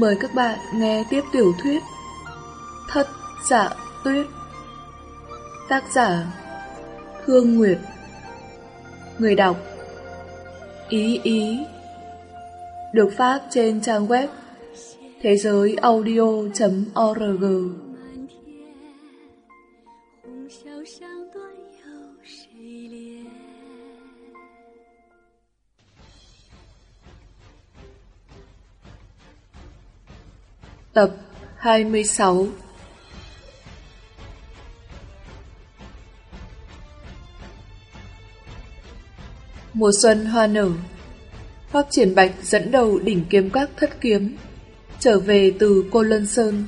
Mời các bạn nghe tiếp tiểu thuyết Thất giả tuyết, Tác giả Hương Nguyệt. Người đọc Ý Ý, Được phát trên trang web thế giới audio.org Tập 26 Mùa xuân hoa nở, Pháp triển bạch dẫn đầu đỉnh kiếm các thất kiếm, Trở về từ Cô Lân Sơn.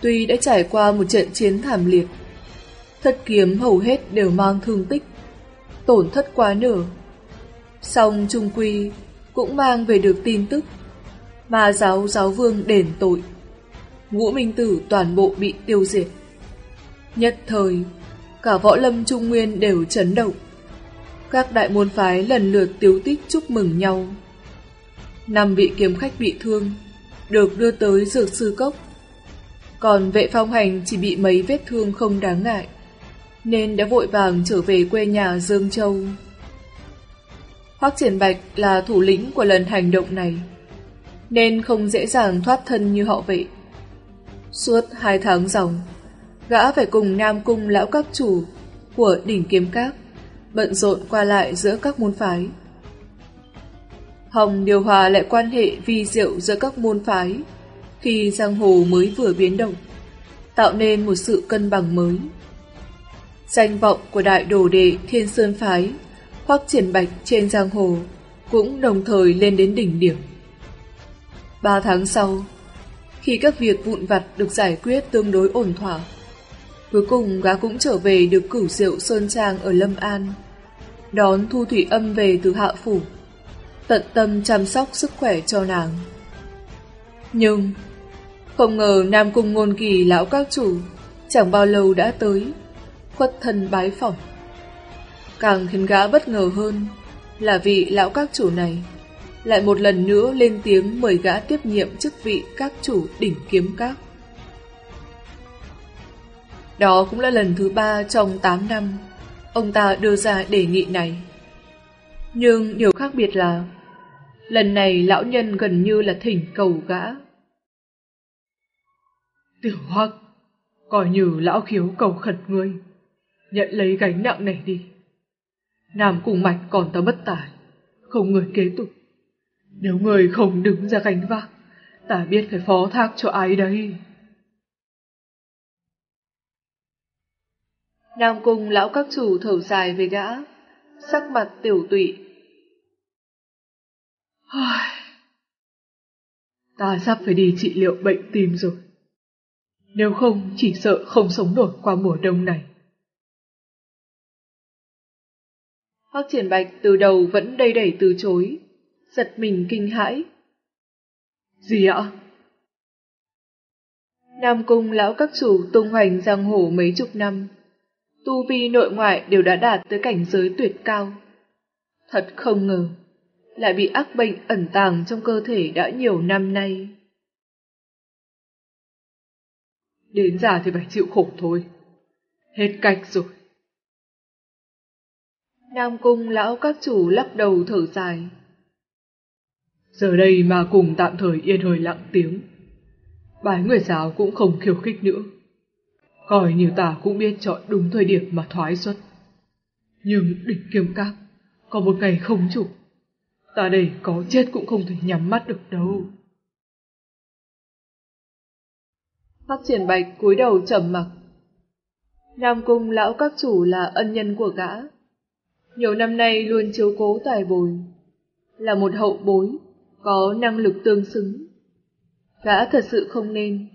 Tuy đã trải qua một trận chiến thảm liệt, Thất kiếm hầu hết đều mang thương tích, Tổn thất quá nửa. Song Trung Quy cũng mang về được tin tức mà giáo giáo vương đền tội. Ngũ Minh Tử toàn bộ bị tiêu diệt. Nhất thời, cả võ lâm trung nguyên đều chấn động. Các đại môn phái lần lượt tiếu tích chúc mừng nhau. Năm vị kiếm khách bị thương, được đưa tới dược sư cốc. Còn vệ phong hành chỉ bị mấy vết thương không đáng ngại, nên đã vội vàng trở về quê nhà Dương Châu. Hoác Triển Bạch là thủ lĩnh của lần hành động này nên không dễ dàng thoát thân như họ vậy. Suốt hai tháng dòng, gã phải cùng Nam Cung lão các chủ của đỉnh kiếm các bận rộn qua lại giữa các môn phái. Hồng điều hòa lại quan hệ vi diệu giữa các môn phái khi giang hồ mới vừa biến động, tạo nên một sự cân bằng mới. Danh vọng của đại đồ đệ Thiên Sơn Phái hoặc triển bạch trên giang hồ cũng đồng thời lên đến đỉnh điểm. Ba tháng sau, khi các việc vụn vặt được giải quyết tương đối ổn thỏa, cuối cùng gã cũng trở về được cửu diệu Sơn Trang ở Lâm An, đón Thu Thủy Âm về từ Hạ Phủ, tận tâm chăm sóc sức khỏe cho nàng. Nhưng, không ngờ Nam Cung Ngôn Kỳ lão các chủ chẳng bao lâu đã tới, khuất thân bái phỏng. Càng khiến gã bất ngờ hơn là vị lão các chủ này lại một lần nữa lên tiếng mời gã tiếp nhiệm chức vị các chủ đỉnh kiếm các. Đó cũng là lần thứ ba trong 8 năm ông ta đưa ra đề nghị này. Nhưng điều khác biệt là lần này lão nhân gần như là thỉnh cầu gã. Tiểu Hoắc, coi như lão khiếu cầu khẩn ngươi, nhận lấy gánh nặng này đi. Nam cùng mạch còn ta bất tài, không người kế tục. Nếu người không đứng ra gánh vác, ta biết phải phó thác cho ai đây. Nam cung lão các chủ thở dài về gã, sắc mặt tiểu tụy. ta sắp phải đi trị liệu bệnh tim rồi. Nếu không, chỉ sợ không sống nổi qua mùa đông này. Hoác triển bạch từ đầu vẫn đầy đẩy từ chối, giật mình kinh hãi. Gì ạ? Nam Cung lão các chủ tung hoành giang hồ mấy chục năm, tu vi nội ngoại đều đã đạt tới cảnh giới tuyệt cao. Thật không ngờ, lại bị ác bệnh ẩn tàng trong cơ thể đã nhiều năm nay. Đến già thì phải chịu khổ thôi. Hết cách rồi. Nam Cung lão các chủ lắc đầu thở dài. Giờ đây mà cùng tạm thời yên hơi lặng tiếng. Bái người giáo cũng không khiêu khích nữa. Coi như ta cũng biết chọn đúng thời điểm mà thoái xuất. Nhưng đỉnh kiếm các, có một ngày không chủ. Ta đây có chết cũng không thể nhắm mắt được đâu. Hoắc triển bạch cúi đầu trầm mặc. Nam cung lão các chủ là ân nhân của gã. Nhiều năm nay luôn chiếu cố tài bồi. Là một hậu bối có năng lực tương xứng. Gã thật sự không nên,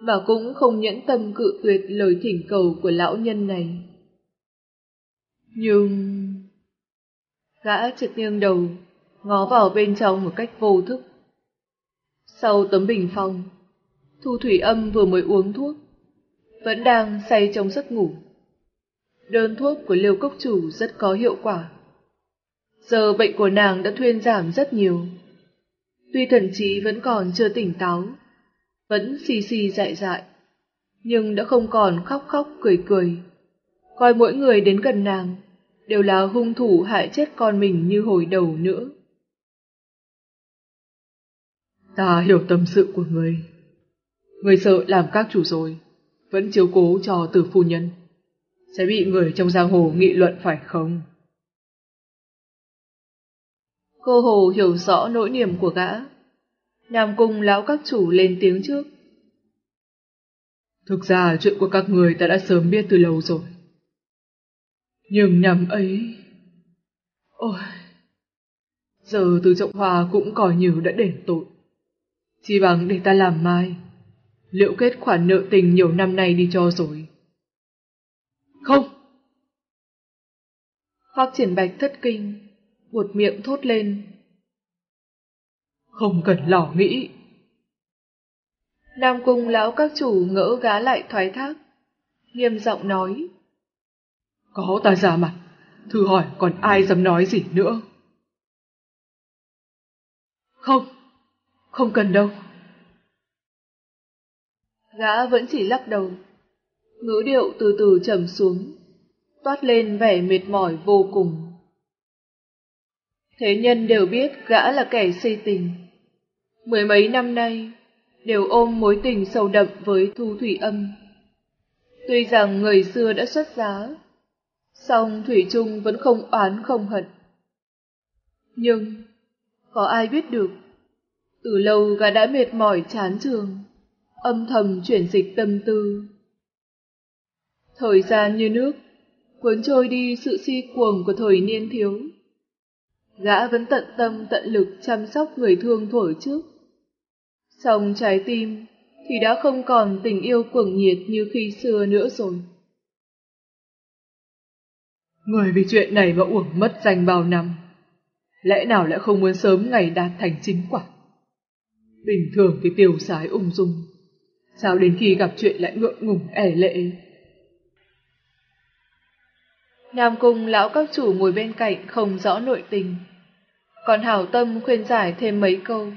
mà cũng không nhẫn tâm cự tuyệt lời thỉnh cầu của lão nhân này. Nhưng... Gã chợt nghiêng đầu, ngó vào bên trong một cách vô thức. Sau tấm bình phong, Thu Thủy Âm vừa mới uống thuốc, vẫn đang say trong giấc ngủ. Đơn thuốc của liêu cốc chủ rất có hiệu quả. Giờ bệnh của nàng đã thuyên giảm rất nhiều. Tuy thần trí vẫn còn chưa tỉnh táo, vẫn xì xì dại dại, nhưng đã không còn khóc khóc cười cười. Coi mỗi người đến gần nàng, đều là hung thủ hại chết con mình như hồi đầu nữa. Ta hiểu tâm sự của người. Người sợ làm các chủ rồi, vẫn chiếu cố cho tử phu nhân. Sẽ bị người trong giang hồ nghị luận phải không? Cô Hồ hiểu rõ nỗi niềm của gã. Nam cung lão các chủ lên tiếng trước. Thực ra chuyện của các người ta đã sớm biết từ lâu rồi. Nhưng năm ấy... Ôi... Giờ từ trọng hòa cũng coi như đã đền tội. Chỉ bằng để ta làm mai. Liệu kết khoản nợ tình nhiều năm nay đi cho rồi. Không! Hoác triển bạch thất kinh, buột miệng thốt lên. Không cần lỏ nghĩ. Nam cung lão các chủ ngỡ gá lại thoái thác, nghiêm giọng nói. Có ta ra mặt, thử hỏi còn ai dám nói gì nữa. Không, không cần đâu. Gã vẫn chỉ lắc đầu, ngữ điệu từ từ trầm xuống, toát lên vẻ mệt mỏi vô cùng. Thế nhân đều biết gã là kẻ si tình. Mười mấy năm nay, đều ôm mối tình sâu đậm với Thu Thủy Âm. Tuy rằng người xưa đã xuất giá, song Thủy Trung vẫn không oán không hận. Nhưng, có ai biết được, từ lâu gã đã mệt mỏi chán trường, âm thầm chuyển dịch tâm tư. Thời gian như nước, cuốn trôi đi sự si cuồng của thời niên thiếu. Gã vẫn tận tâm tận lực chăm sóc người thương thổi trước. Song trái tim, thì đã không còn tình yêu cuồng nhiệt như khi xưa nữa rồi. Người vì chuyện này mà uổng mất danh bao năm. Lẽ nào lại không muốn sớm ngày đạt thành chính quả? Bình thường thì tiêu sái ung dung. Sao đến khi gặp chuyện lại ngượng ngùng, ẻ lệ? Nam Cung lão các chủ ngồi bên cạnh không rõ nội tình. Còn hảo tâm khuyên giải thêm mấy câu.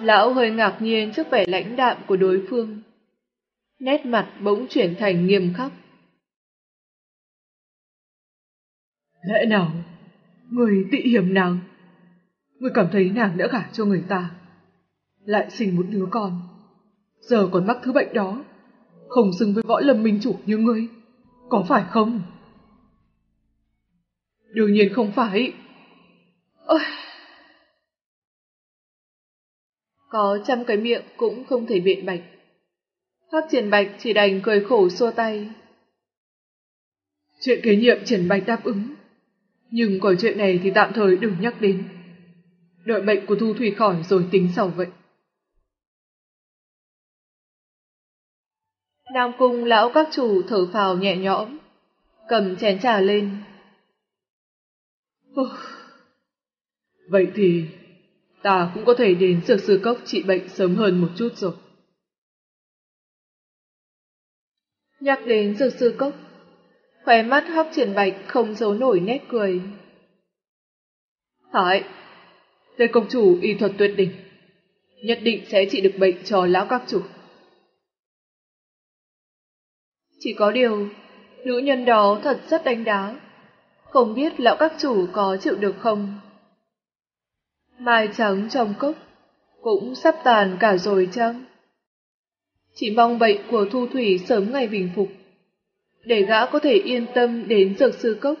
Lão hơi ngạc nhiên trước vẻ lãnh đạm của đối phương. Nét mặt bỗng chuyển thành nghiêm khắc. Lẽ nào, người tị hiểm nàng? Người cảm thấy nàng đã gả cho người ta, lại sinh một đứa con. Giờ còn mắc thứ bệnh đó, không xứng với võ lâm minh chủ như ngươi, có phải không? Đương nhiên không phải. Ôi! Có trăm cái miệng cũng không thể biện bạch. Hắc triển bạch chỉ đành cười khổ xua tay. Chuyện kế nhiệm triển bạch đáp ứng. Nhưng còn chuyện này thì tạm thời đừng nhắc đến. Đợi bệnh của Thu Thủy khỏi rồi tính sau vậy. Nam cung lão các chủ thở phào nhẹ nhõm, cầm chén trà lên. Vậy thì ta cũng có thể đến dược sư cốc trị bệnh sớm hơn một chút rồi. Nhắc đến dược sư cốc, khóe mắt hóc triển bạch không giấu nổi nét cười. Phải, tên công chủ y thuật tuyệt đỉnh, nhất định sẽ trị được bệnh cho lão các chủ. Chỉ có điều, nữ nhân đó thật rất đánh đá, không biết lão các chủ có chịu được không. Mai trắng trong cốc, cũng sắp tàn cả rồi chăng? Chỉ mong bệnh của Thu Thủy sớm ngày bình phục, để gã có thể yên tâm đến dược sư cốc,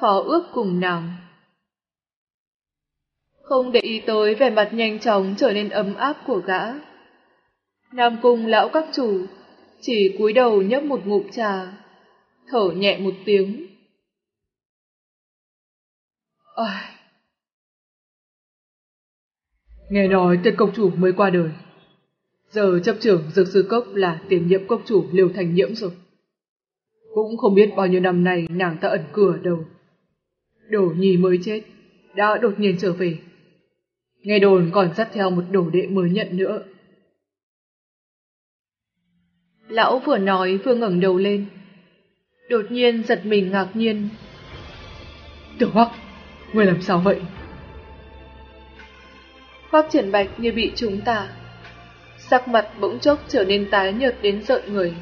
phó ước cùng nàng. Không để ý tới vẻ mặt nhanh chóng trở nên ấm áp của gã. Nam cung lão các chủ chỉ cúi đầu nhấp một ngụm trà, thở nhẹ một tiếng. Ôi! Nghe nói tên công chủ mới qua đời. Giờ chấp trưởng dược sư cốc là tiền nhiệm cốc chủ liều thành nhiễm rồi. Cũng không biết bao nhiêu năm nay nàng ta ẩn cửa đâu. Đổ nhì mới chết, đã đột nhiên trở về. Nghe đồn còn dắt theo một đổ đệ mới nhận nữa. Lão vừa nói vừa ngẩng đầu lên. Đột nhiên giật mình ngạc nhiên. Tiểu Hoắc, người làm sao vậy? Hoác triển bạch như bị trúng tà. Sắc mặt bỗng chốc trở nên tái nhợt đến rợn người.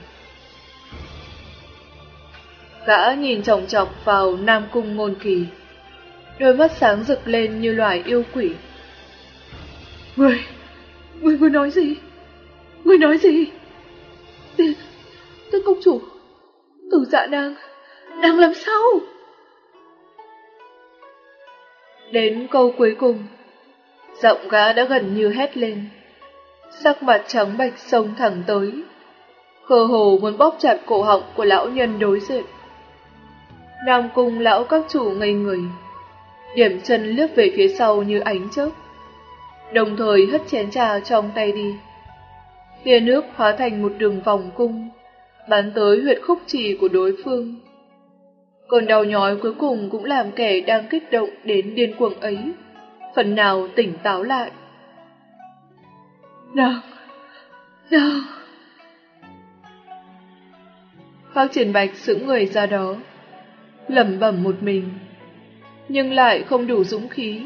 Gã nhìn chòng chọc vào Nam Cung Ngôn Kỳ. Đôi mắt sáng rực lên như loài yêu quỷ. Người, người vừa nói gì? Người nói gì? Tiên, tiên công chủ, tử dạ nàng, nàng làm sao? Đến câu cuối cùng, giọng gã đã gần như hét lên. Sắc mặt trắng bạch sông thẳng tới, khờ hồ muốn bóp chặt cổ họng của lão nhân đối diện. Nam cung lão các chủ ngây người, điểm chân lướt về phía sau như ánh chớp, đồng thời hất chén trà trong tay đi. Tia nước hóa thành một đường vòng cung, bắn tới huyệt khúc trì của đối phương. Cơn đau nhói cuối cùng cũng làm kẻ đang kích động đến điên cuồng ấy, phần nào tỉnh táo lại. Nàng, nàng. phát triển bạch sững người ra đó, lẩm bẩm một mình, nhưng lại không đủ dũng khí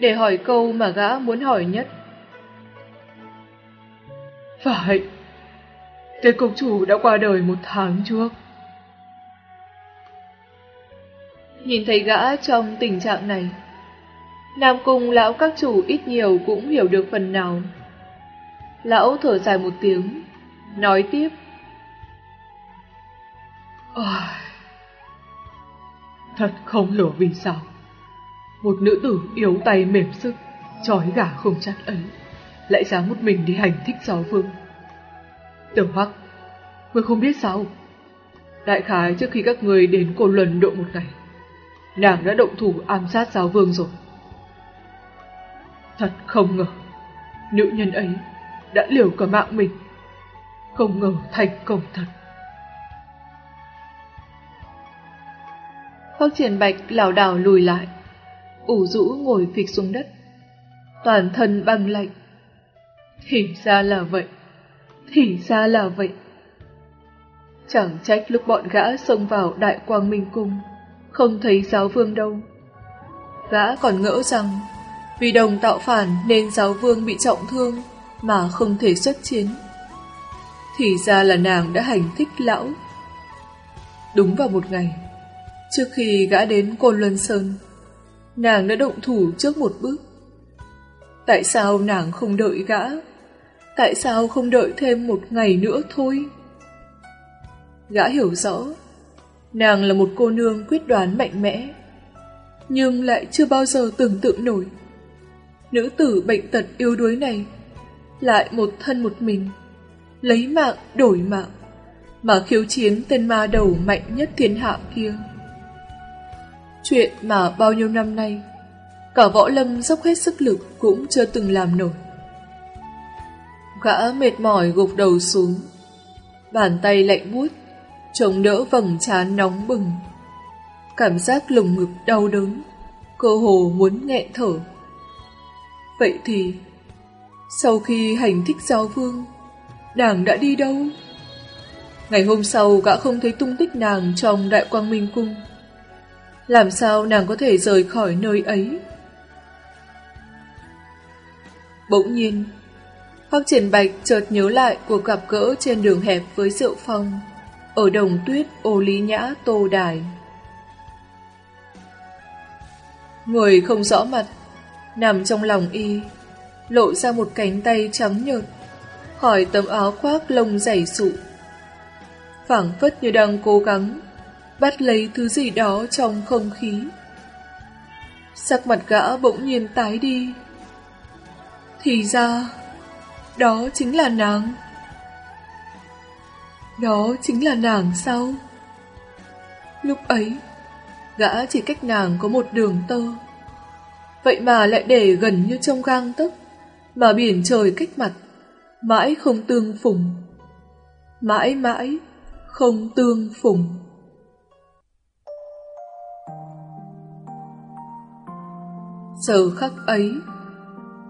để hỏi câu mà gã muốn hỏi nhất. Phải, tên công chủ đã qua đời một tháng trước. Nhìn thấy gã trong tình trạng này, Nam Cung lão các chủ ít nhiều cũng hiểu được phần nào. Lão thở dài một tiếng, nói tiếp. Ôi, thật không hiểu vì sao. Một nữ tử yếu tay mềm sức, trói gà không chặt ấy, lại dám một mình đi hành thích giáo vương. Tiểu Hắc, ngươi không biết sao? Đại khái trước khi các người đến cô luận độ một ngày, nàng đã động thủ ám sát giáo vương rồi. Thật không ngờ, nữ nhân ấy đã liều cả mạng mình. Không ngờ thành công thật. Hoác triển bạch lảo đảo lùi lại, ủ rũ ngồi phịch xuống đất. Toàn thân băng lạnh. Thì ra là vậy, thì ra là vậy. Chẳng trách lúc bọn gã xông vào đại quang minh cung, không thấy giáo vương đâu. Gã còn ngỡ rằng vì đồng tạo phản nên giáo vương bị trọng thương mà không thể xuất chiến. Thì ra là nàng đã hành thích lão. Đúng vào một ngày, trước khi gã đến Côn Luân Sơn, nàng đã động thủ trước một bước. Tại sao nàng không đợi gã? Tại sao không đợi thêm một ngày nữa thôi? Gã hiểu rõ, nàng là một cô nương quyết đoán mạnh mẽ, nhưng lại chưa bao giờ tưởng tượng nổi. Nữ tử bệnh tật yếu đuối này lại một thân một mình, lấy mạng đổi mạng, mà khiếu chiến tên ma đầu mạnh nhất thiên hạ kia. Chuyện mà bao nhiêu năm nay, cả võ lâm dốc hết sức lực cũng chưa từng làm nổi. Gã mệt mỏi gục đầu xuống, bàn tay lạnh buốt, chống đỡ vầng trán nóng bừng. Cảm giác lồng ngực đau đớn, cơ hồ muốn nghẹn thở. Vậy thì, sau khi hành thích giáo vương, nàng đã đi đâu? Ngày hôm sau gã không thấy tung tích nàng trong đại quang minh cung. Làm sao nàng có thể rời khỏi nơi ấy? Bỗng nhiên, Hoác Triển Bạch chợt nhớ lại cuộc gặp gỡ trên đường hẹp với Diệu Phong, ở đồng tuyết ô lý nhã tô đài. Người không rõ mặt, nằm trong lòng y, lộ ra một cánh tay trắng nhợt, khỏi tấm áo khoác lông dày sụ. phảng phất như đang cố gắng bắt lấy thứ gì đó trong không khí. Sắc mặt gã bỗng nhiên tái đi. Thì ra, đó chính là nàng. Đó chính là nàng sao? Lúc ấy, gã chỉ cách nàng có một đường tơ. Vậy mà lại để gần như trong gang tấc, mà biển trời cách mặt, mãi không tương phùng. Mãi mãi không tương phùng. Giờ khắc ấy,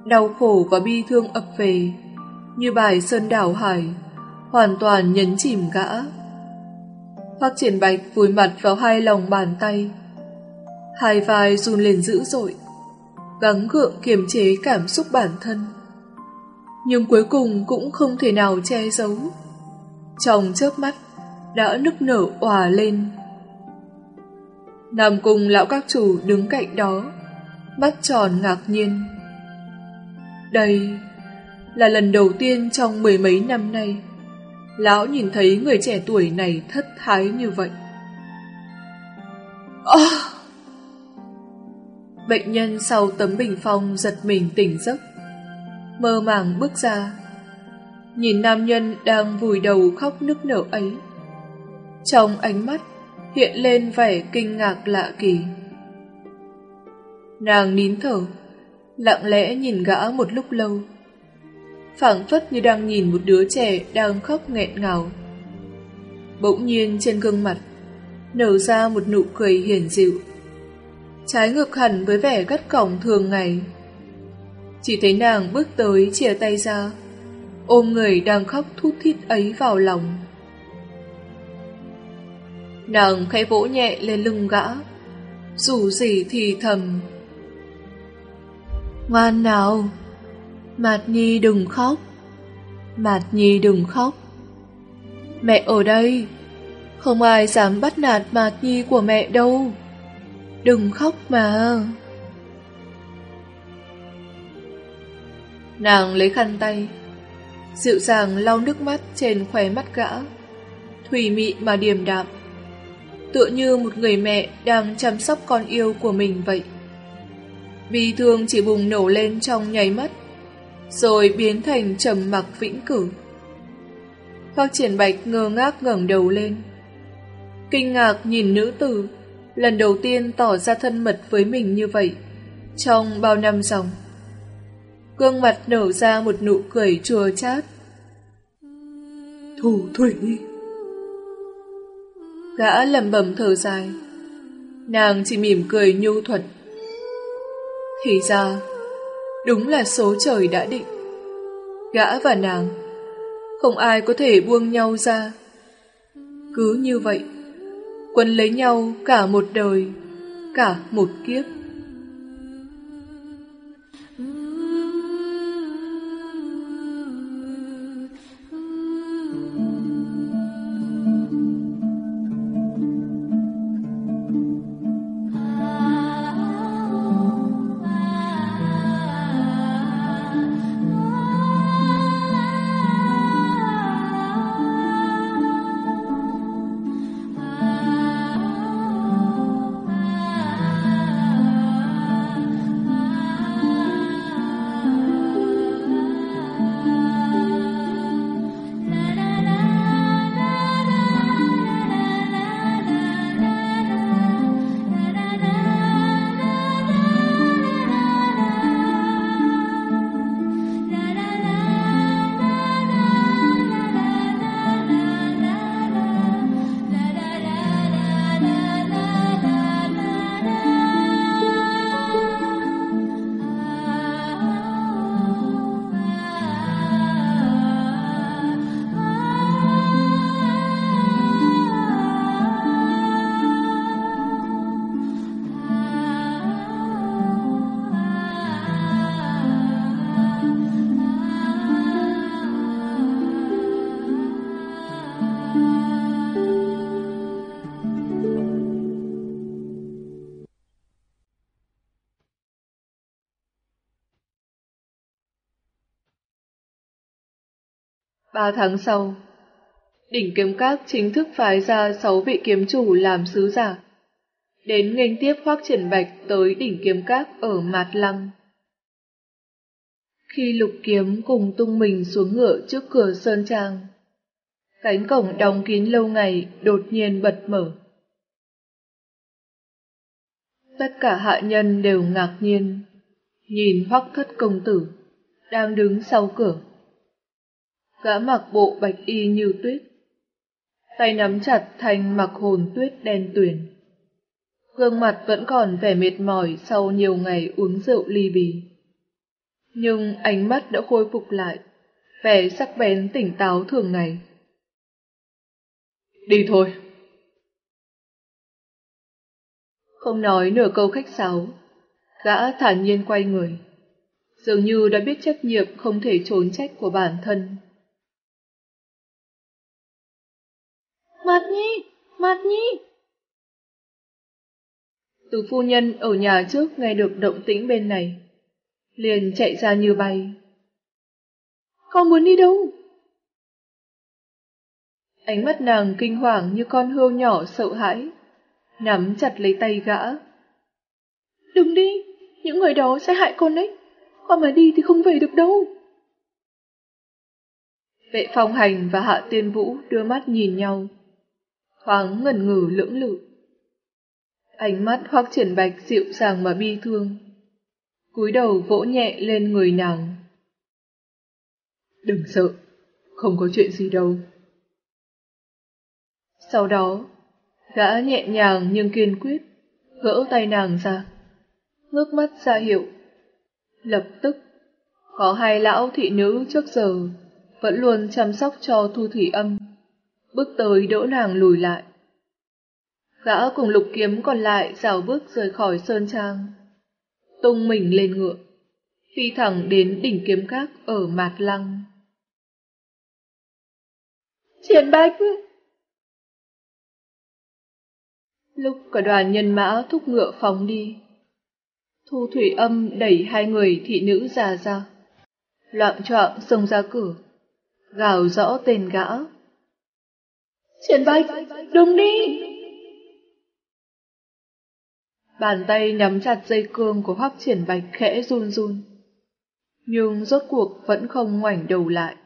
đau khổ và bi thương ập về, như bài Sơn Đảo Hải, hoàn toàn nhấn chìm gã. Hoác triển bạch vùi mặt vào hai lòng bàn tay, hai vai run lên dữ dội, gắng gượng kiềm chế cảm xúc bản thân. Nhưng cuối cùng cũng không thể nào che giấu. Trong chớp mắt, đã nức nở òa lên. Nam cùng lão các chủ đứng cạnh đó, mắt tròn ngạc nhiên. Đây là lần đầu tiên trong mười mấy năm nay, lão nhìn thấy người trẻ tuổi này thất thái như vậy. Oh! Bệnh nhân sau tấm bình phong giật mình tỉnh giấc, mơ màng bước ra, nhìn nam nhân đang vùi đầu khóc nức nở ấy. Trong ánh mắt hiện lên vẻ kinh ngạc lạ kỳ. Nàng nín thở, lặng lẽ nhìn gã một lúc lâu phảng phất như đang nhìn một đứa trẻ đang khóc nghẹn ngào. Bỗng nhiên trên gương mặt nở ra một nụ cười hiền dịu. Trái ngược hẳn với vẻ gắt cổng thường ngày. Chỉ thấy nàng bước tới chia tay ra, ôm người đang khóc thút thít ấy vào lòng. Nàng khẽ vỗ nhẹ lên lưng gã, dù gì thì thầm. Ngoan nào, Mạt Nhi đừng khóc, Mạt Nhi đừng khóc. Mẹ ở đây, không ai dám bắt nạt Mạt Nhi của mẹ đâu. Đừng khóc mà. Nàng lấy khăn tay, dịu dàng lau nước mắt trên khóe mắt gã, thủy mị mà điềm đạm tựa như một người mẹ đang chăm sóc con yêu của mình vậy. Bi thương chỉ bùng nổ lên trong nháy mắt, rồi biến thành trầm mặc vĩnh cửu. Hoác triển bạch ngơ ngác ngẩng đầu lên. Kinh ngạc nhìn nữ tử, lần đầu tiên tỏ ra thân mật với mình như vậy, trong bao năm dòng. Gương mặt nở ra một nụ cười chua chát. Thủ thủy! Gã lầm bầm thở dài Nàng chỉ mỉm cười nhu thuận Thì ra Đúng là số trời đã định. Gã và nàng, Không ai có thể buông nhau ra. Cứ như vậy Quân lấy nhau cả một đời, Cả một kiếp. Ba tháng sau, đỉnh kiếm các chính thức phái ra sáu vị kiếm chủ làm sứ giả, đến nghênh tiếp Hoác Triển Bạch tới đỉnh kiếm các ở Mạt Lăng. Khi lục kiếm cùng tung mình xuống ngựa trước cửa Sơn Trang, cánh cổng đóng kín lâu ngày đột nhiên bật mở. Tất cả hạ nhân đều ngạc nhiên, nhìn Hoắc Thất công tử đang đứng sau cửa. Gã mặc bộ bạch y như tuyết. Tay nắm chặt thành mặc hồn tuyết đen tuyền. Gương mặt vẫn còn vẻ mệt mỏi sau nhiều ngày uống rượu ly bì. Nhưng ánh mắt đã khôi phục lại, vẻ sắc bén tỉnh táo thường ngày. Đi thôi. Không nói nửa câu khách sáo, Gã thản nhiên quay người, dường như đã biết trách nhiệm không thể trốn trách của bản thân. Mặt nhi, mặt nhi. Từ phu nhân ở nhà trước nghe được động tĩnh bên này, liền chạy ra như bay. Con muốn đi đâu? Ánh mắt nàng kinh hoàng như con hươu nhỏ sợ hãi, nắm chặt lấy tay gã. Đừng đi, những người đó sẽ hại con đấy, con mà đi thì không về được đâu. Vệ phong hành và hạ tiên vũ đưa mắt nhìn nhau, thoáng ngẩn ngừ lưỡng lự. Ánh mắt hoác triển bạch dịu dàng mà bi thương, cúi đầu vỗ nhẹ lên người nàng. Đừng sợ, không có chuyện gì đâu. Sau đó, gã nhẹ nhàng nhưng kiên quyết, gỡ tay nàng ra, ngước mắt ra hiệu. Lập tức, có hai lão thị nữ trước giờ vẫn luôn chăm sóc cho Thu Thủy Âm, bước tới đỡ nàng lùi lại. Gã cùng lục kiếm còn lại rào bước rời khỏi sơn trang, tung mình lên ngựa, phi thẳng đến đỉnh kiếm các ở Mạt Lăng. Triển Bạch! Lúc cả đoàn nhân mã thúc ngựa phóng đi, Thu Thủy Âm đẩy hai người thị nữ già ra, loạn trọng xông ra cửa, gào rõ tên gã. Triển Bạch, đừng đi! Bàn tay nắm chặt dây cương của Hoắc Triển Bạch khẽ run run, nhưng rốt cuộc vẫn không ngoảnh đầu lại.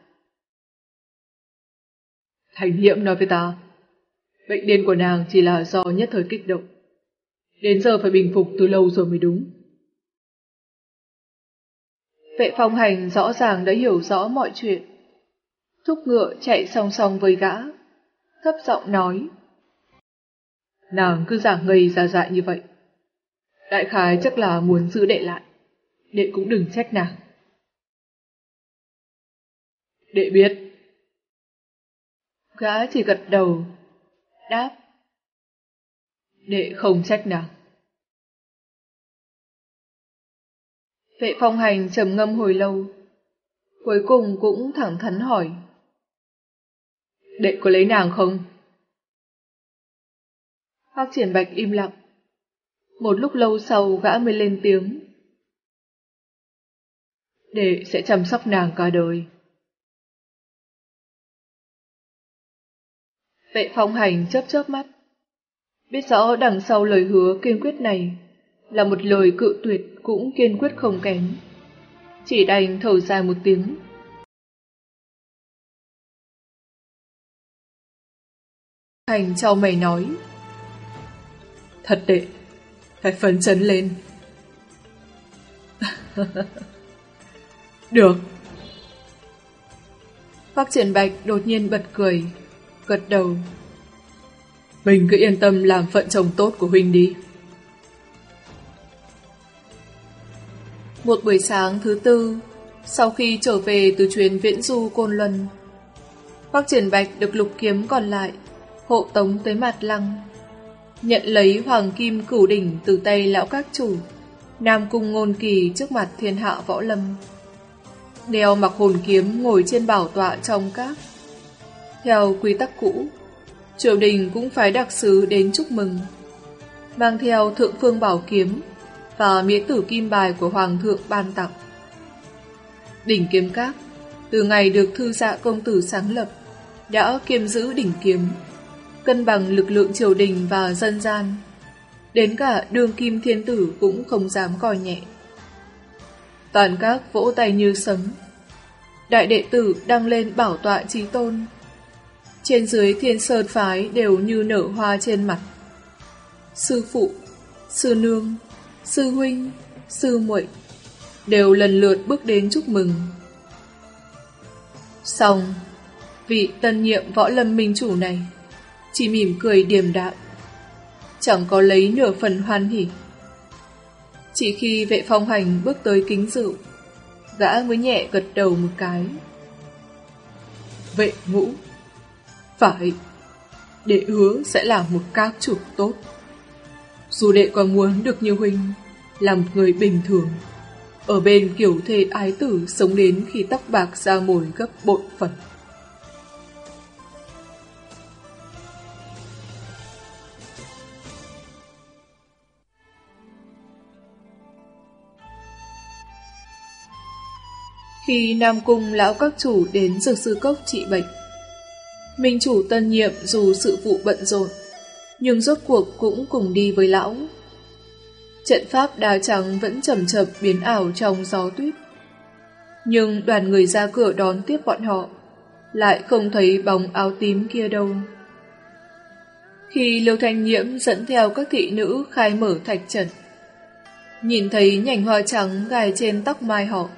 Thành Hiệm nói với ta, bệnh điên của nàng chỉ là do nhất thời kích động. Đến giờ phải bình phục từ lâu rồi mới đúng. Vệ phong hành rõ ràng đã hiểu rõ mọi chuyện. Thúc ngựa chạy song song với gã, thấp giọng nói. Nàng cứ giả ngây giả dại như vậy. Đại khái chắc là muốn giữ đệ lại. Đệ cũng đừng trách nàng. Đệ biết. Gã chỉ gật đầu, đáp. Đệ không trách nàng. Vệ phong hành trầm ngâm hồi lâu, cuối cùng cũng thẳng thắn hỏi. Đệ có lấy nàng không? Hoác triển bạch im lặng. Một lúc lâu sau gã mới lên tiếng. Đệ sẽ chăm sóc nàng cả đời. Vệ phong hành chớp chớp mắt. Biết rõ đằng sau lời hứa kiên quyết này là một lời cự tuyệt cũng kiên quyết không kém. Chỉ đành thở dài một tiếng. Thành trao mày nói. Thật đệ, phải phấn chấn lên. Được. Bác Triển Bạch đột nhiên bật cười, gật đầu. Mình cứ yên tâm làm phận chồng tốt của Huynh đi. Một buổi sáng thứ tư, sau khi trở về từ chuyến viễn du Côn Luân, Bác Triển Bạch được lục kiếm còn lại, hộ tống tới mặt lăng. Nhận lấy hoàng kim cửu đỉnh từ tay lão các chủ, Nam Cung ngôn kỳ trước mặt thiên hạ võ lâm. Đeo mặc hồn kiếm ngồi trên bảo tọa trong các. Theo quy tắc cũ, triều đình cũng phải đặc sứ đến chúc mừng. Mang theo thượng phương bảo kiếm và miễn tử kim bài của Hoàng thượng ban tặng. Đỉnh kiếm các, từ ngày được thư dạ công tử sáng lập, đã kiêm giữ đỉnh kiếm, cân bằng lực lượng triều đình và dân gian. Đến cả đường kim thiên tử cũng không dám coi nhẹ. Toàn các vỗ tay như sấm. Đại đệ tử đăng lên bảo tọa trí tôn. Trên dưới thiên sơn phái đều như nở hoa trên mặt. Sư phụ, sư nương, sư huynh, sư muội đều lần lượt bước đến chúc mừng. Xong, vị tân nhiệm võ lâm minh chủ này chỉ mỉm cười điềm đạm, chẳng có lấy nửa phần hoan hỉ. Chỉ khi vệ phong hành bước tới kính rượu, gã mới nhẹ gật đầu một cái. Vệ ngũ, phải, đệ hứa sẽ là một các chủ tốt. Dù đệ còn muốn được như huynh, là một người bình thường. Ở bên kiểu thê ái tử sống đến khi tóc bạc ra mồi gấp bội phần. Khi Nam Cung lão các chủ đến dược sư cốc trị bệnh, Minh chủ tân nhiệm dù sự vụ bận rộn, nhưng rốt cuộc cũng cùng đi với lão. Trận pháp đá trắng vẫn chậm chậm biến ảo trong gió tuyết. Nhưng đoàn người ra cửa đón tiếp bọn họ, lại không thấy bóng áo tím kia đâu. Khi Lưu Thanh Nhiễm dẫn theo các thị nữ khai mở thạch trận, nhìn thấy nhành hoa trắng gài trên tóc mai họ,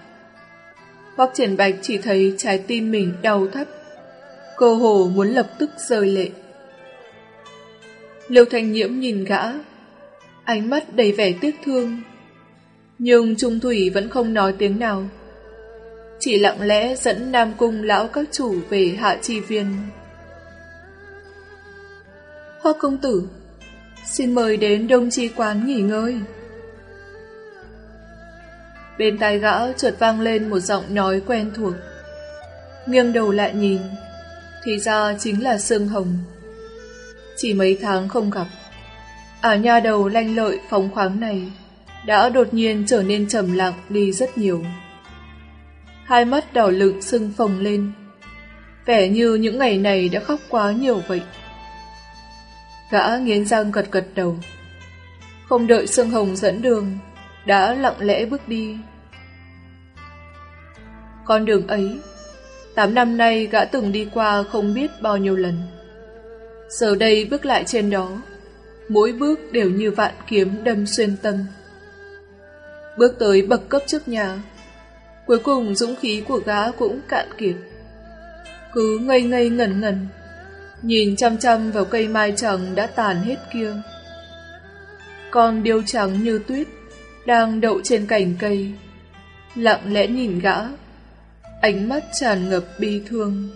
Hoắc Triển Bạch chỉ thấy trái tim mình đau thắt, cơ hồ muốn lập tức rơi lệ. Liêu Thanh Nhiễm nhìn gã, ánh mắt đầy vẻ tiếc thương, nhưng Trung Thủy vẫn không nói tiếng nào. Chỉ lặng lẽ dẫn Nam Cung lão các chủ về hạ chi viên. Hoa công tử, xin mời đến Đông Chi quán nghỉ ngơi. Bên tai gã chợt vang lên một giọng nói quen thuộc. Nghiêng đầu lại nhìn, thì ra chính là Sương Hồng. Chỉ mấy tháng không gặp, ở nha đầu lanh lợi phóng khoáng này đã đột nhiên trở nên trầm lặng đi rất nhiều. Hai mắt đỏ lựng sưng phồng lên, vẻ như những ngày này đã khóc quá nhiều vậy. Gã nghiến răng gật gật đầu. Không đợi Sương Hồng dẫn đường, đã lặng lẽ bước đi. Con đường ấy, tám năm nay gã từng đi qua không biết bao nhiêu lần. Giờ đây bước lại trên đó, mỗi bước đều như vạn kiếm đâm xuyên tâm. Bước tới bậc cấp trước nhà, cuối cùng dũng khí của gã cũng cạn kiệt. Cứ ngây ngây ngẩn ngẩn, nhìn chăm chăm vào cây mai trắng đã tàn hết kia. Con điêu trắng như tuyết, đang đậu trên cành cây, lặng lẽ nhìn gã ánh mắt tràn ngập bi thương.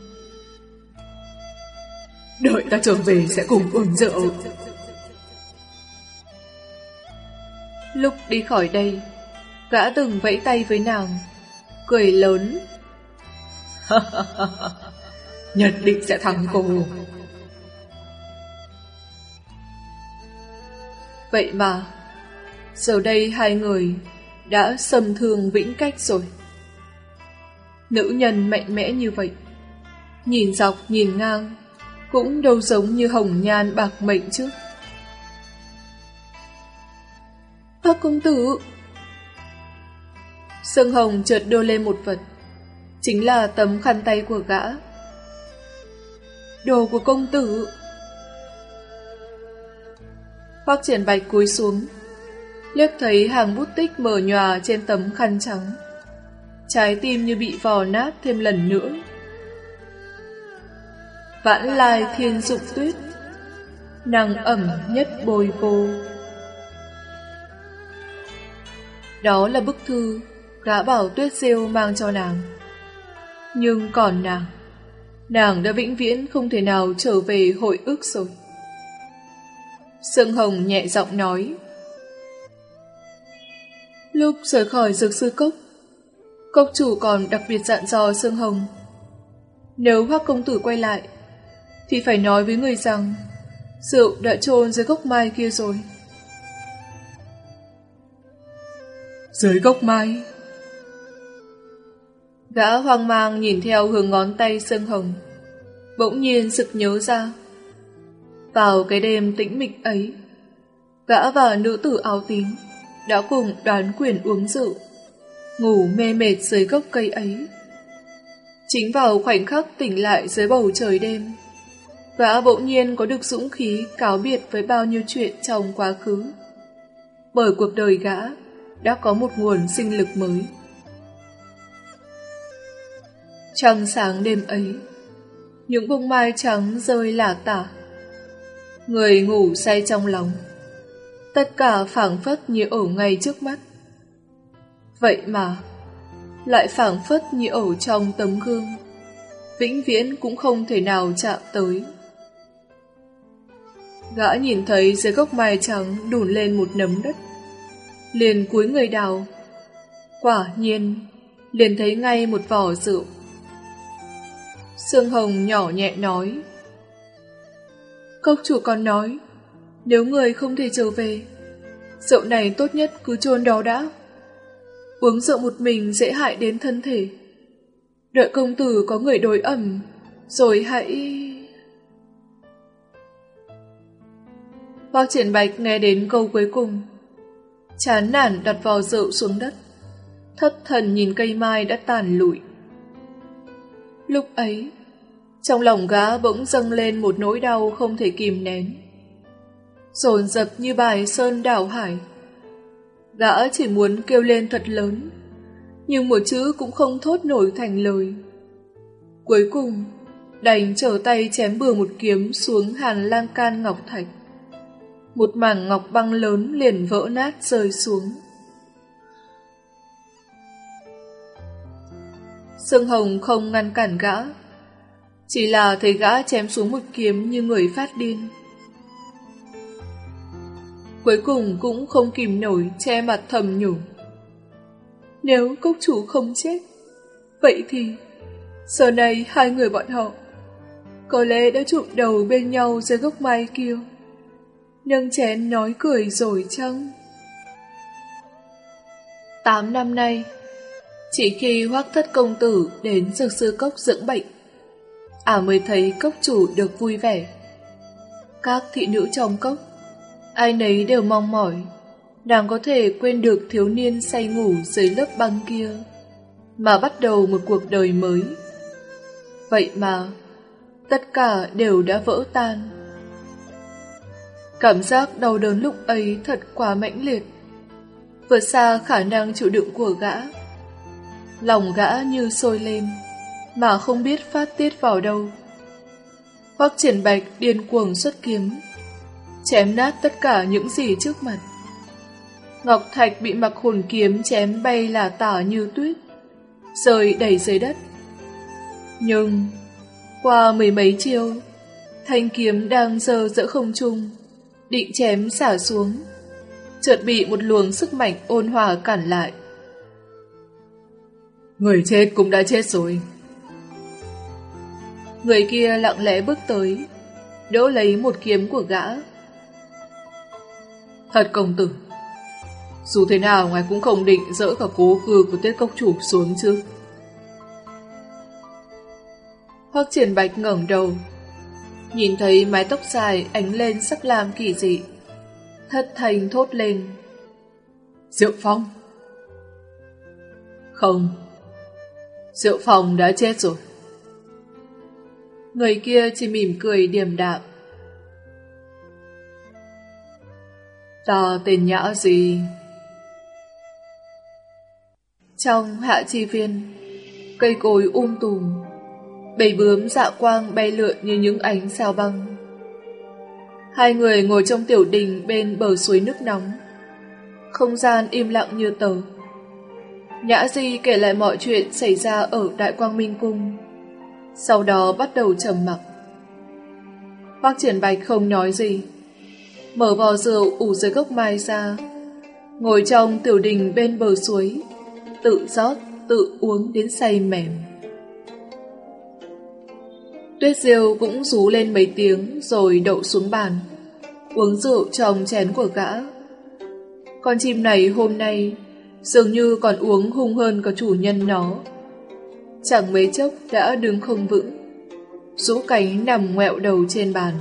Đợi ta trở về sẽ cùng uống rượu. Lúc đi khỏi đây, gã từng vẫy tay với nàng, cười lớn. Nhất định sẽ thắng cô. Vậy mà, giờ đây hai người đã xâm thương vĩnh cách rồi. Nữ nhân mạnh mẽ như vậy. Nhìn dọc, nhìn ngang, Cũng đâu giống như hồng nhan bạc mệnh chứ. Bác công tử! Sương hồng chợt đưa lên một vật, Chính là tấm khăn tay của gã. Đồ của công tử! Hoác triển bạch cúi xuống, liếc thấy hàng bút tích mở nhòa trên tấm khăn trắng trái tim như bị vò nát thêm lần nữa. Vãn lai thiên dụng tuyết, nàng ẩm nhất bồi vô. Đó là bức thư gã bảo tuyết siêu mang cho nàng. Nhưng còn nàng, nàng đã vĩnh viễn không thể nào trở về hội ước rồi. Sương Hồng nhẹ giọng nói. Lúc rời khỏi dược sư cốc, Cốc chủ còn đặc biệt dặn dò Sương Hồng. Nếu Hoác công tử quay lại, thì phải nói với người rằng rượu đã trôn dưới gốc mai kia rồi. Dưới gốc mai? Gã hoang mang nhìn theo hướng ngón tay Sương Hồng, bỗng nhiên sực nhớ ra. Vào cái đêm tĩnh mịch ấy, gã và nữ tử áo tím đã cùng đoán quyền uống rượu ngủ mê mệt dưới gốc cây ấy. Chính vào khoảnh khắc tỉnh lại dưới bầu trời đêm, gã bỗng nhiên có được dũng khí cáo biệt với bao nhiêu chuyện trong quá khứ. Bởi cuộc đời gã đã có một nguồn sinh lực mới. Trăng sáng đêm ấy, những bông mai trắng rơi lả tả. Người ngủ say trong lòng, tất cả phảng phất như ở ngay trước mắt. Vậy mà, lại phảng phất như ở trong tấm gương, vĩnh viễn cũng không thể nào chạm tới. Gã nhìn thấy dưới gốc mai trắng đùn lên một nấm đất. liền cúi người đào. Quả nhiên, liền thấy ngay một vỏ rượu. Sương Hồng nhỏ nhẹ nói. Cốc chủ còn nói, nếu người không thể trở về, rượu này tốt nhất cứ chôn đó đã. Uống rượu một mình dễ hại đến thân thể. Đợi công tử có người đối ẩm, rồi hãy... Bao triển bạch nghe đến câu cuối cùng. Chán nản đặt vò rượu xuống đất. Thất thần nhìn cây mai đã tàn lụi. Lúc ấy, trong lòng gã bỗng dâng lên một nỗi đau không thể kìm nén. Dồn dập như bài sơn đảo hải. Gã chỉ muốn kêu lên thật lớn, nhưng một chữ cũng không thốt nổi thành lời. Cuối cùng, đành trở tay chém bừa một kiếm xuống hàn lan can ngọc thạch. Một mảng ngọc băng lớn liền vỡ nát rơi xuống. Sương Hồng không ngăn cản gã, chỉ là thấy gã chém xuống một kiếm như người phát điên. Cuối cùng cũng không kìm nổi che mặt thầm nhủ. Nếu cốc chủ không chết, vậy thì giờ này hai người bọn họ có lẽ đã chụm đầu bên nhau dưới gốc mai kia. Nâng chén nói cười rồi chăng? Tám năm nay, chỉ khi hoác thất công tử đến dược sư cốc dưỡng bệnh, ả mới thấy cốc chủ được vui vẻ. Các thị nữ trong cốc, ai nấy đều mong mỏi, nàng có thể quên được thiếu niên say ngủ dưới lớp băng kia, mà bắt đầu một cuộc đời mới. Vậy mà, tất cả đều đã vỡ tan. Cảm giác đau đớn lúc ấy thật quá mãnh liệt, vượt xa khả năng chịu đựng của gã. Lòng gã như sôi lên, mà không biết phát tiết vào đâu. Hoắc triển bạch điên cuồng xuất kiếm, chém nát tất cả những gì trước mặt. Ngọc Thạch bị mặc hồn kiếm chém bay là tả như tuyết, rơi đầy dưới đất. Nhưng, qua mười mấy chiêu, thanh kiếm đang giơ giữa không trung, định chém xả xuống, chợt bị một luồng sức mạnh ôn hòa cản lại. Người chết cũng đã chết rồi. Người kia lặng lẽ bước tới, đỡ lấy một kiếm của gã. Thật công tử, dù thế nào ngài cũng không định dỡ cả cố cư của tiết cốc chủ xuống chứ. Hoác triển bạch ngẩng đầu, nhìn thấy mái tóc dài ánh lên sắc lam kỳ dị. Thất thành thốt lên. Diệu Phong. Không, Diệu Phong đã chết rồi. Người kia chỉ mỉm cười điềm đạm. Ta tên Nhã gì? Trong hạ chi viên, cây cối um tùm, bầy bướm dạ quang bay lượn như những ánh sao băng. Hai người ngồi trong tiểu đình bên bờ suối nước nóng. Không gian im lặng như tờ. Nhã Di kể lại mọi chuyện xảy ra ở Đại Quang Minh Cung. Sau đó bắt đầu trầm mặc. Bác Triển Bạch không nói gì. Mở vò rượu ủ dưới gốc mai ra. Ngồi trong tiểu đình bên bờ suối. Tự rót, tự uống đến say mềm. Tuyết diêu cũng rú lên mấy tiếng rồi đậu xuống bàn. Uống rượu trong chén của gã. Con chim này hôm nay dường như còn uống hung hơn cả chủ nhân nó. Chẳng mấy chốc đã đứng không vững, rũ cánh nằm ngoẹo đầu trên bàn.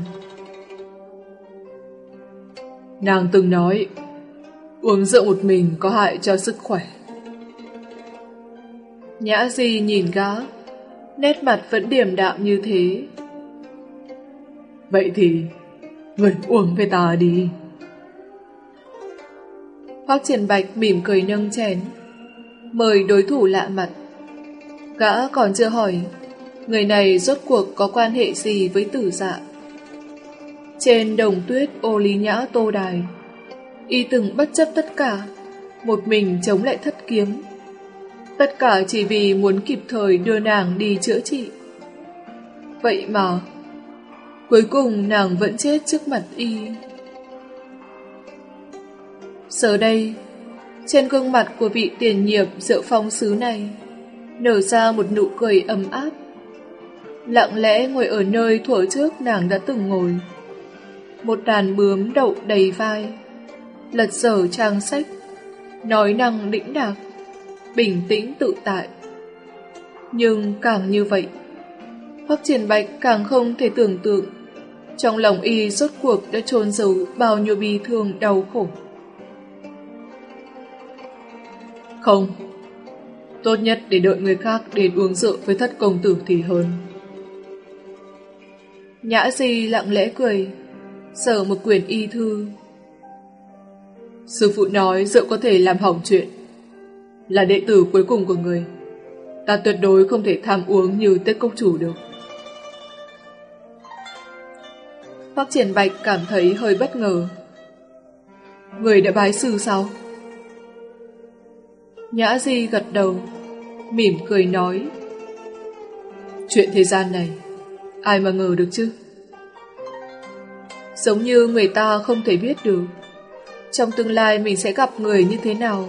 Nàng từng nói, uống rượu một mình có hại cho sức khỏe. Nhã Di nhìn gã, nét mặt vẫn điềm đạm như thế. Vậy thì, người uống với ta đi. Hoác Triển Bạch mỉm cười nâng chén, mời đối thủ lạ mặt. Gã còn chưa hỏi, người này rốt cuộc có quan hệ gì với tử dạ. Trên đồng tuyết ô lý nhã tô đài, y từng bất chấp tất cả, một mình chống lại thất kiếm. Tất cả chỉ vì muốn kịp thời đưa nàng đi chữa trị. Vậy mà, cuối cùng nàng vẫn chết trước mặt y. Giờ đây, Trên gương mặt của vị tiền nhiệm rượu phong sứ này nở ra một nụ cười ấm áp. Lặng lẽ ngồi ở nơi thuở trước nàng đã từng ngồi. Một đàn bướm đậu đầy vai, lật dở trang sách, nói năng đĩnh đạc, bình tĩnh tự tại. Nhưng càng như vậy, Hoắc Triển Bạch càng không thể tưởng tượng trong lòng y rốt cuộc đã trôn giấu bao nhiêu bi thương đau khổ. Không, tốt nhất để đợi người khác đến uống rượu với thất công tử thì hơn. Nhã Di lặng lẽ cười, sở một quyển y thư. Sư phụ nói rượu có thể làm hỏng chuyện. Là đệ tử cuối cùng của người. Ta tuyệt đối không thể tham uống như Tết công Chủ được. Hoắc Triển Bạch cảm thấy hơi bất ngờ. Người đã bái sư sao? Nhã Di gật đầu, mỉm cười nói. Chuyện thế gian này, ai mà ngờ được chứ? Giống như người ta không thể biết được, trong tương lai mình sẽ gặp người như thế nào,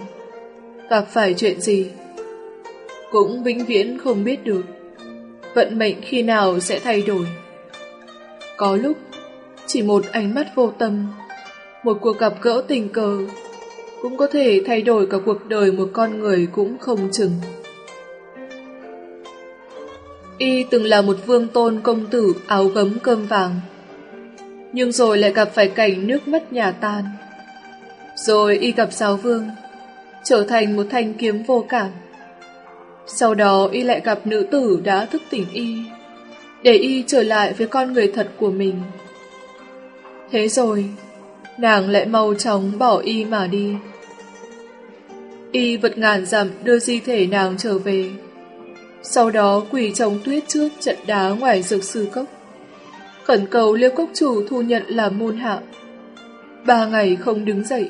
gặp phải chuyện gì, cũng vĩnh viễn không biết được. Vận mệnh khi nào sẽ thay đổi. Có lúc, chỉ một ánh mắt vô tâm, một cuộc gặp gỡ tình cờ, cũng có thể thay đổi cả cuộc đời một con người cũng không chừng. Y từng là một vương tôn công tử áo gấm cơm vàng, nhưng rồi lại gặp phải cảnh nước mất nhà tan. Rồi y gặp giáo vương, trở thành một thanh kiếm vô cảm. Sau đó y lại gặp nữ tử đã thức tỉnh y, để y trở lại với con người thật của mình. Thế rồi, nàng lại mau chóng bỏ y mà đi. Y vật ngàn dặm đưa di thể nàng trở về. Sau đó quỳ trong tuyết trước trận đá ngoài dược sư cốc. Khẩn cầu liêu cốc chủ thu nhận là môn hạ. Ba ngày không đứng dậy.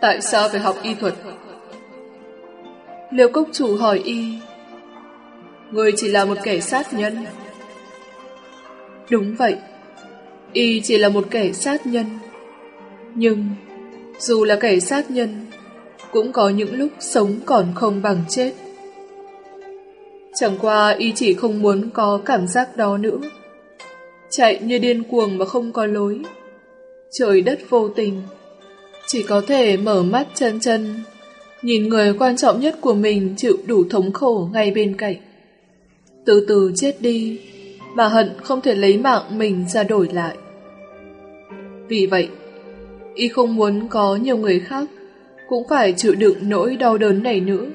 Tại sao phải học y thuật? Liêu cốc chủ hỏi y. Người chỉ là một kẻ sát nhân. Đúng vậy, y chỉ là một kẻ sát nhân. Nhưng, dù là kẻ sát nhân, cũng có những lúc sống còn không bằng chết. Chẳng qua y chỉ không muốn có cảm giác đó nữa. Chạy như điên cuồng mà không có lối. Trời đất vô tình. Chỉ có thể mở mắt chân chân, nhìn người quan trọng nhất của mình chịu đủ thống khổ ngay bên cạnh. Từ từ chết đi, mà hận không thể lấy mạng mình ra đổi lại. Vì vậy, y không muốn có nhiều người khác cũng phải chịu đựng nỗi đau đớn này nữa.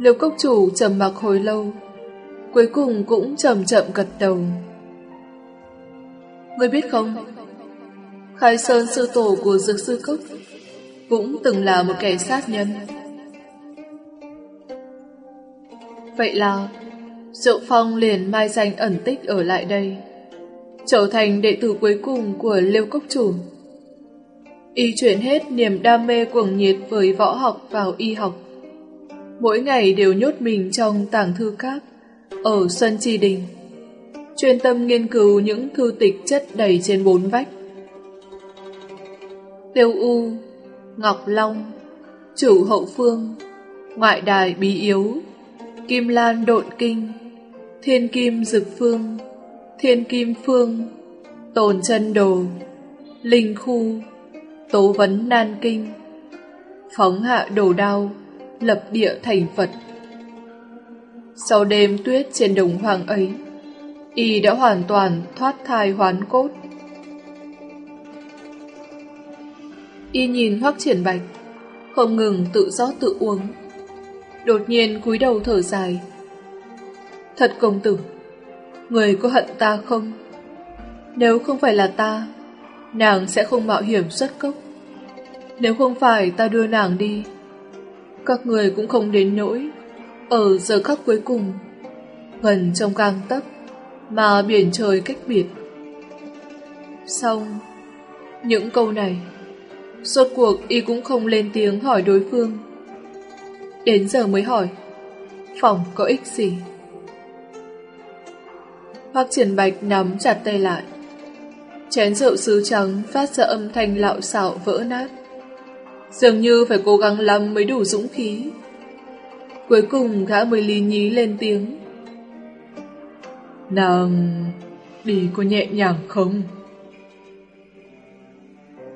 Liêu cốc chủ trầm mặc hồi lâu, cuối cùng cũng chậm chậm gật đầu. Ngươi biết không, Khai Sơn sư tổ của Dược Sư Cốc cũng từng là một kẻ sát nhân. Vậy là Diệu Phong liền mai danh ẩn tích ở lại đây, trở thành đệ tử cuối cùng của Liêu Cốc Chủ. Y chuyển hết niềm đam mê cuồng nhiệt với võ học vào y học. Mỗi ngày đều nhốt mình trong tàng thư các ở Xuân tri Đình. Chuyên tâm nghiên cứu những thư tịch chất đầy trên bốn vách. Tiêu U, Ngọc Long, Chủ Hậu Phương, Ngoại Đài Bí Yếu, Kim Lan Độn Kinh, Thiên Kim Dực Phương, Thiên Kim Phương, Tồn chân Đồ, Linh Khu, Tố Vấn Nan Kinh, Phóng hạ đồ đao, lập địa thành Phật. Sau đêm tuyết trên đồng hoàng ấy, y đã hoàn toàn thoát thai hoán cốt. Y nhìn Hoắc Triển Bạch, không ngừng tự rót tự uống. Đột nhiên cúi đầu thở dài. Thật công tử, người có hận ta không? Nếu không phải là ta, nàng sẽ không mạo hiểm xuất cốc. Nếu không phải ta đưa nàng đi, các người cũng không đến nỗi. Ở giờ khắc cuối cùng, gần trong gang tấc mà biển trời cách biệt. Xong, những câu này, Rốt cuộc y cũng không lên tiếng hỏi đối phương. Đến giờ mới hỏi, phòng có ích gì? Hoác Triển Bạch nắm chặt tay lại. Chén rượu sứ trắng phát ra âm thanh lạo xạo vỡ nát. Dường như phải cố gắng lắm mới đủ dũng khí. Cuối cùng gã mới lý nhí lên tiếng. Nàng đi có nhẹ nhàng không?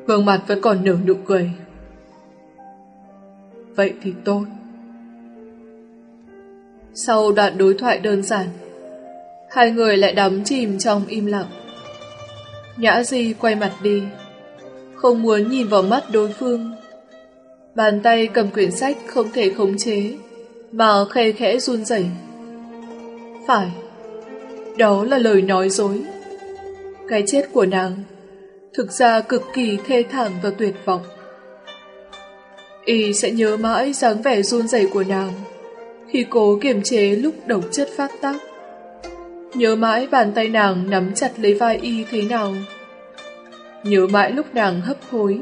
Gương mặt vẫn còn nở nụ cười. Vậy thì tốt. Sau đoạn đối thoại đơn giản, hai người lại đắm chìm trong im lặng. Nhã Di quay mặt đi, không muốn nhìn vào mắt đối phương. Bàn tay cầm quyển sách không thể khống chế, mà khe khẽ run rẩy. Phải, đó là lời nói dối. Cái chết của nàng thực ra cực kỳ thê thảm và tuyệt vọng. Y sẽ nhớ mãi dáng vẻ run rẩy của nàng khi cố kiềm chế lúc độc chất phát tác. Nhớ mãi bàn tay nàng nắm chặt lấy vai y thế nào. Nhớ mãi lúc nàng hấp hối,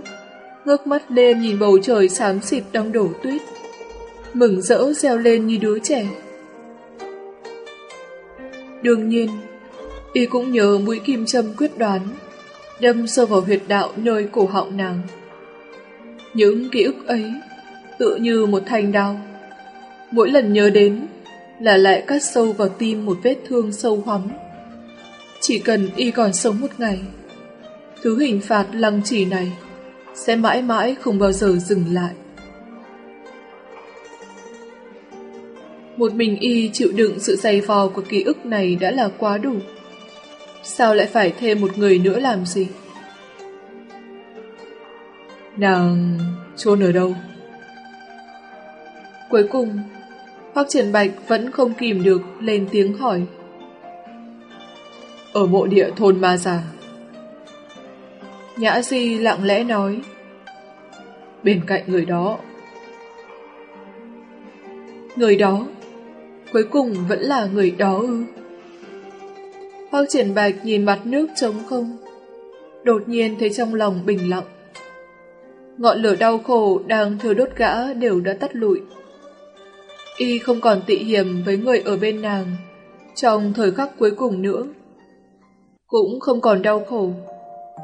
ngước mắt lên nhìn bầu trời xám xịt đang đổ tuyết. Mừng rỡ reo lên như đứa trẻ. Đương nhiên, y cũng nhớ mũi kim châm quyết đoán, đâm sâu vào huyệt đạo nơi cổ họng nàng. Những ký ức ấy tự như một thanh đao. Mỗi lần nhớ đến là lại cắt sâu vào tim một vết thương sâu hoắm. Chỉ cần y còn sống một ngày, thứ hình phạt lăng trì này sẽ mãi mãi không bao giờ dừng lại. Một mình y chịu đựng sự dày vò của ký ức này đã là quá đủ. Sao lại phải thêm một người nữa làm gì? Nàng chôn ở đâu? Cuối cùng, Hoác Triển Bạch vẫn không kìm được lên tiếng hỏi. Ở mộ địa thôn Ma Già. Nhã Di lặng lẽ nói. Bên cạnh người đó. Người đó? Cuối cùng vẫn là người đó ư? Hoác Triển Bạch nhìn mặt nước trống không. Đột nhiên thấy trong lòng bình lặng. Ngọn lửa đau khổ đang thiêu đốt gã đều đã tắt lụi. Y không còn tị hiểm với người ở bên nàng trong thời khắc cuối cùng nữa. Cũng không còn đau khổ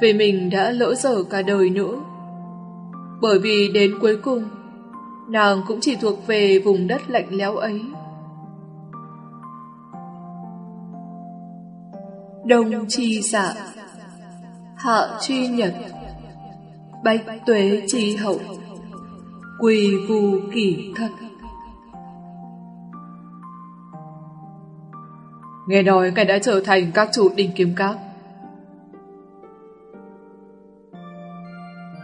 vì mình đã lỡ dở cả đời nữa. Bởi vì đến cuối cùng, nàng cũng chỉ thuộc về vùng đất lạnh lẽo ấy. Đông chi xạ Hạ truy nhật Bách tuế chi hậu Quỳ vù kỷ thật Nghe nói cái đã trở thành các chủ đình kiếm các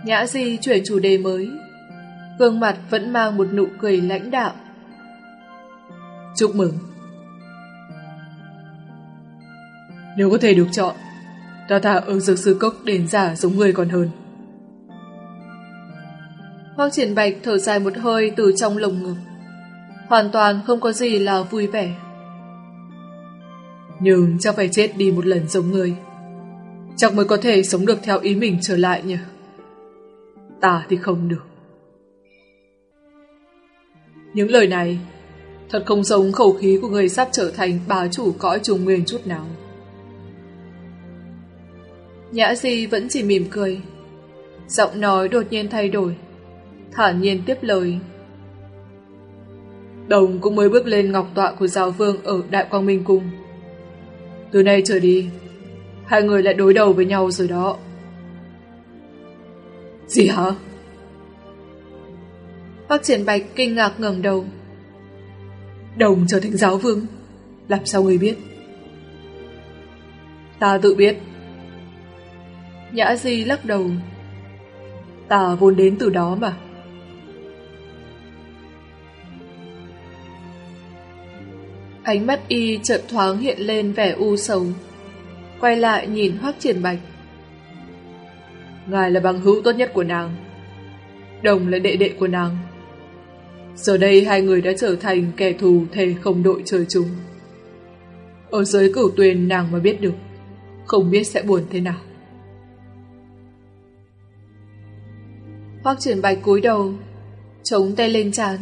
Nhã Di chuyển chủ đề mới. Gương mặt vẫn mang một nụ cười lãnh đạo Chúc mừng. Nếu có thể được chọn Ta thả ở dược sư cốc đến giả giống người còn hơn. Hoác triển bạch thở dài một hơi từ trong lồng ngực. Hoàn toàn không có gì là vui vẻ. Nhưng chắc phải chết đi một lần giống người. Chắc mới có thể sống được theo ý mình trở lại nhỉ? Ta thì không được Những lời này Thật không giống khẩu khí của người sắp trở thành bá chủ cõi trùng nguyên chút nào Nhã Di vẫn chỉ mỉm cười. Giọng nói đột nhiên thay đổi. Thản nhiên tiếp lời. Đồng cũng mới bước lên ngọc tọa của giáo vương ở Đại Quang Minh Cung. Từ nay trở đi, hai người lại đối đầu với nhau rồi đó. Gì hả? Bác Triển Bạch kinh ngạc ngẩng đầu. Đồng trở thành giáo vương, làm sao người biết? Ta tự biết. Nhã Di lắc đầu. Ta vốn đến từ đó mà. Ánh mắt y chợt thoáng hiện lên vẻ u sầu. Quay lại nhìn Hoắc Triển Bạch. Ngài là bằng hữu tốt nhất của nàng. Đồng là đệ đệ của nàng. Giờ đây hai người đã trở thành kẻ thù thề không đội trời chung. Ở dưới cửu tuyền nàng mà biết được, không biết sẽ buồn thế nào. Hoác triển bạch cúi đầu, chống tay lên chán.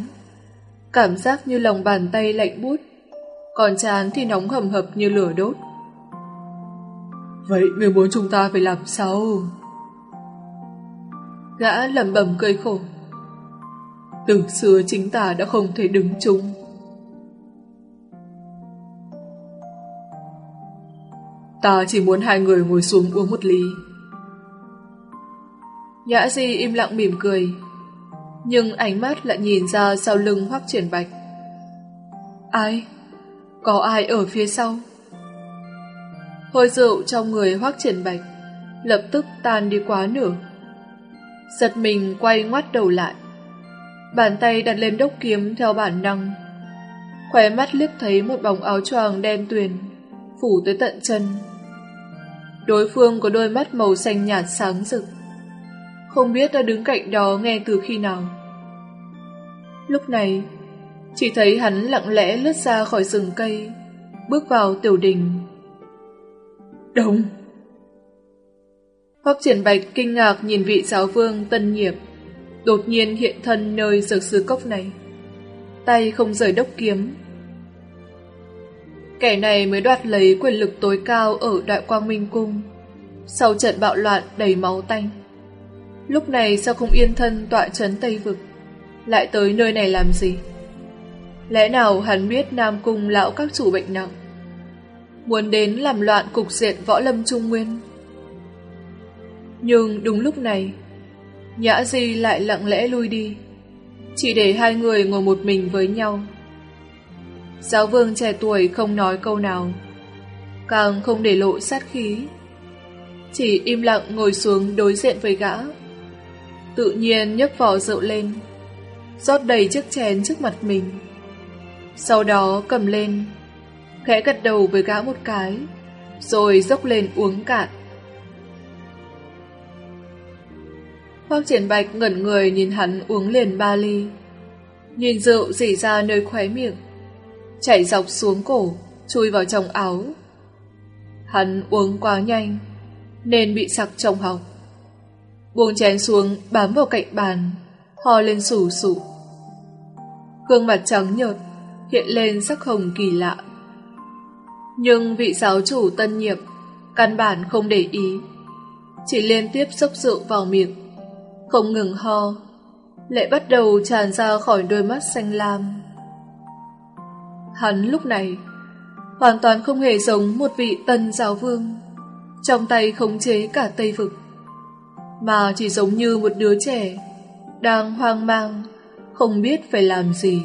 Cảm giác như lòng bàn tay lạnh bút, còn chán thì nóng hầm hập như lửa đốt. Vậy người muốn chúng ta phải làm sao? Gã lẩm bẩm cười khổ. Từ xưa chính ta đã không thể đứng chung. Ta chỉ muốn hai người ngồi xuống uống một ly. Nhã Di im lặng mỉm cười, nhưng ánh mắt lại nhìn ra sau lưng Hoắc Triển Bạch. Ai? Có ai ở phía sau? Hơi rượu trong người Hoắc Triển Bạch lập tức tan đi quá nửa. Giật mình quay ngoắt đầu lại. Bàn tay đặt lên đốc kiếm theo bản năng. Khóe mắt liếc thấy một bóng áo choàng đen tuyền phủ tới tận chân. Đối phương có đôi mắt màu xanh nhạt sáng rực. Không biết đã đứng cạnh đó nghe từ khi nào. Lúc này, chỉ thấy hắn lặng lẽ lướt ra khỏi rừng cây, bước vào tiểu đình. Đông! Hoắc triển bạch kinh ngạc nhìn vị giáo vương tân nhiệm, đột nhiên hiện thân nơi dược sư cốc này. Tay không rời đốc kiếm. Kẻ này mới đoạt lấy quyền lực tối cao ở Đại Quang Minh Cung, sau trận bạo loạn đầy máu tanh. Lúc này sao không yên thân tọa trấn Tây Vực, lại tới nơi này làm gì? Lẽ nào hắn biết Nam Cung lão các chủ bệnh nặng, muốn đến làm loạn cục diện võ lâm trung nguyên? Nhưng đúng lúc này, Nhã Di lại lặng lẽ lui đi, chỉ để hai người ngồi một mình với nhau. Giáo vương trẻ tuổi không nói câu nào, càng không để lộ sát khí, chỉ im lặng ngồi xuống đối diện với gã. Tự nhiên nhấc vỏ rượu lên, rót đầy chiếc chén trước mặt mình. Sau đó cầm lên, khẽ gật đầu với gã một cái, rồi dốc lên uống cạn. Hoác triển bạch ngẩn người nhìn hắn uống liền ba ly. Nhìn rượu dỉ ra nơi khóe miệng, chảy dọc xuống cổ, chui vào trong áo. Hắn uống quá nhanh, nên bị sặc trong họng. Buông chén xuống bám vào cạnh bàn, ho lên sủ sụ. Gương mặt trắng nhợt, hiện lên sắc hồng kỳ lạ. Nhưng vị giáo chủ tân nhiệm, căn bản không để ý, chỉ liên tiếp sốc rượu vào miệng, không ngừng ho, lại bắt đầu tràn ra khỏi đôi mắt xanh lam. Hắn lúc này hoàn toàn không hề giống một vị tân giáo vương, trong tay khống chế cả Tây Vực, mà chỉ giống như một đứa trẻ đang hoang mang, không biết phải làm gì.